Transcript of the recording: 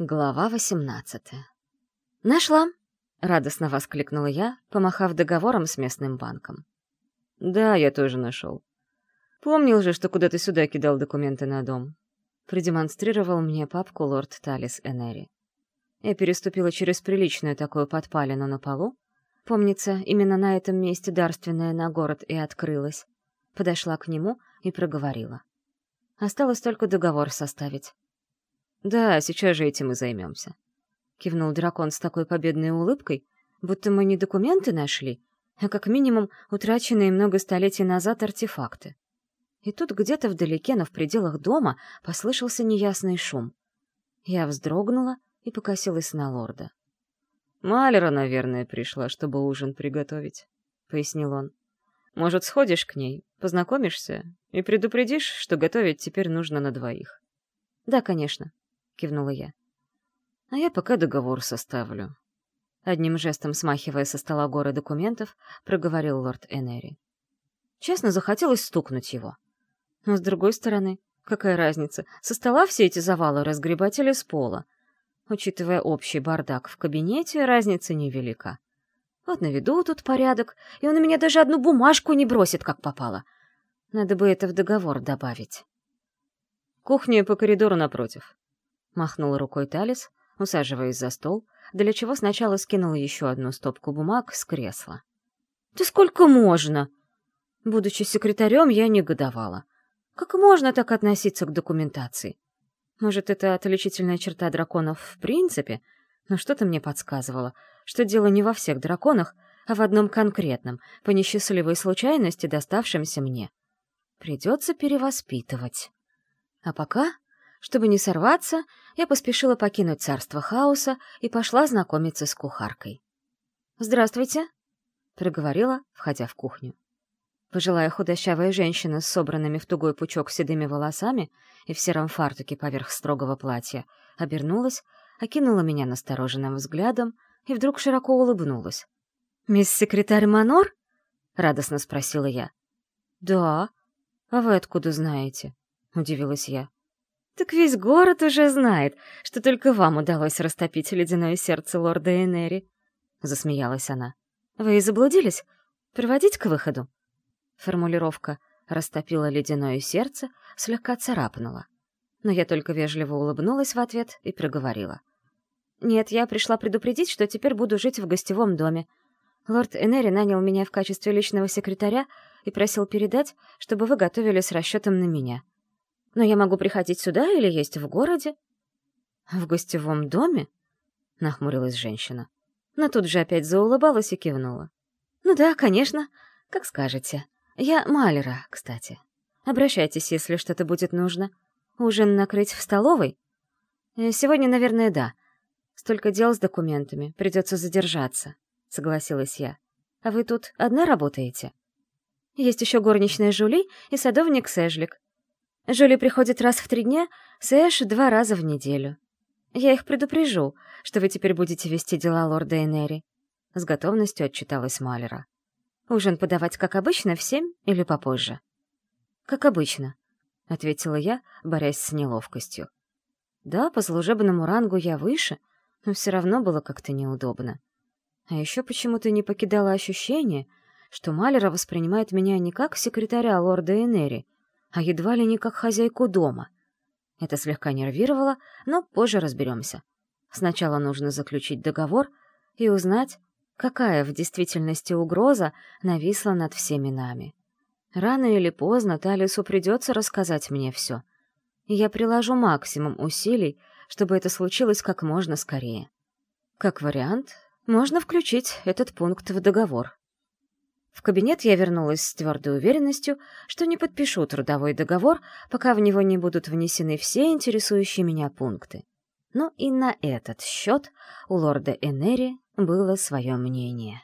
Глава восемнадцатая. «Нашла!» — радостно воскликнула я, помахав договором с местным банком. «Да, я тоже нашел. Помнил же, что куда-то сюда кидал документы на дом». Продемонстрировал мне папку лорд Талис Энери. Я переступила через приличную такую подпалину на полу. Помнится, именно на этом месте дарственная на город и открылась. Подошла к нему и проговорила. Осталось только договор составить. «Да, сейчас же этим и займемся», — кивнул дракон с такой победной улыбкой, будто мы не документы нашли, а как минимум утраченные много столетий назад артефакты. И тут где-то вдалеке, но в пределах дома, послышался неясный шум. Я вздрогнула и покосилась на лорда. «Малера, наверное, пришла, чтобы ужин приготовить», — пояснил он. «Может, сходишь к ней, познакомишься и предупредишь, что готовить теперь нужно на двоих?» «Да, конечно», — кивнула я. «А я пока договор составлю». Одним жестом смахивая со стола горы документов, проговорил лорд Энери. Честно, захотелось стукнуть его. Но, с другой стороны, какая разница, со стола все эти завалы разгребать или с пола? Учитывая общий бардак в кабинете, разница невелика. Вот наведу тут порядок, и он у меня даже одну бумажку не бросит, как попало. Надо бы это в договор добавить. Кухня по коридору напротив. Махнул рукой Талис, усаживаясь за стол, для чего сначала скинул еще одну стопку бумаг с кресла. «Да сколько можно?» Будучи секретарем, я негодовала. Как можно так относиться к документации? Может, это отличительная черта драконов в принципе, но что-то мне подсказывало, что дело не во всех драконах, а в одном конкретном, по несчастливой случайности, доставшемся мне. Придется перевоспитывать. А пока чтобы не сорваться, я поспешила покинуть царство хаоса и пошла знакомиться с кухаркой. «Здравствуйте», — проговорила, входя в кухню. Пожилая худощавая женщина с собранными в тугой пучок седыми волосами и в сером фартуке поверх строгого платья обернулась, окинула меня настороженным взглядом и вдруг широко улыбнулась. «Мисс секретарь Манор?» — радостно спросила я. «Да. А вы откуда знаете?» — удивилась я. Так весь город уже знает, что только вам удалось растопить ледяное сердце лорда Энери. Засмеялась она. Вы и заблудились? Проводить к выходу? Формулировка «растопила ледяное сердце» слегка царапнула. Но я только вежливо улыбнулась в ответ и проговорила. «Нет, я пришла предупредить, что теперь буду жить в гостевом доме. Лорд Энери нанял меня в качестве личного секретаря и просил передать, чтобы вы готовили с расчетом на меня. Но я могу приходить сюда или есть в городе?» «В гостевом доме?» — нахмурилась женщина. Но тут же опять заулыбалась и кивнула. «Ну да, конечно, как скажете. Я Малера, кстати. Обращайтесь, если что-то будет нужно. Ужин накрыть в столовой? Э, сегодня, наверное, да. Столько дел с документами, придется задержаться», — согласилась я. «А вы тут одна работаете?» «Есть еще горничная Жули и садовник Сэжлик. Жюли приходит раз в три дня, Сэш — два раза в неделю. Я их предупрежу, что вы теперь будете вести дела лорда Энери. С готовностью отчиталась Малера. Ужин подавать как обычно в семь или попозже? Как обычно, — ответила я, борясь с неловкостью. Да, по служебному рангу я выше, но все равно было как-то неудобно. А еще почему-то не покидало ощущение, что Малера воспринимает меня не как секретаря лорда Энери, а едва ли не как хозяйку дома. Это слегка нервировало, но позже разберемся. Сначала нужно заключить договор и узнать, какая в действительности угроза нависла над всеми нами. Рано или поздно Талису придется рассказать мне все. Я приложу максимум усилий, чтобы это случилось как можно скорее. Как вариант, можно включить этот пункт в договор. В кабинет я вернулась с твердой уверенностью, что не подпишу трудовой договор, пока в него не будут внесены все интересующие меня пункты. Но и на этот счет у лорда Энери было свое мнение.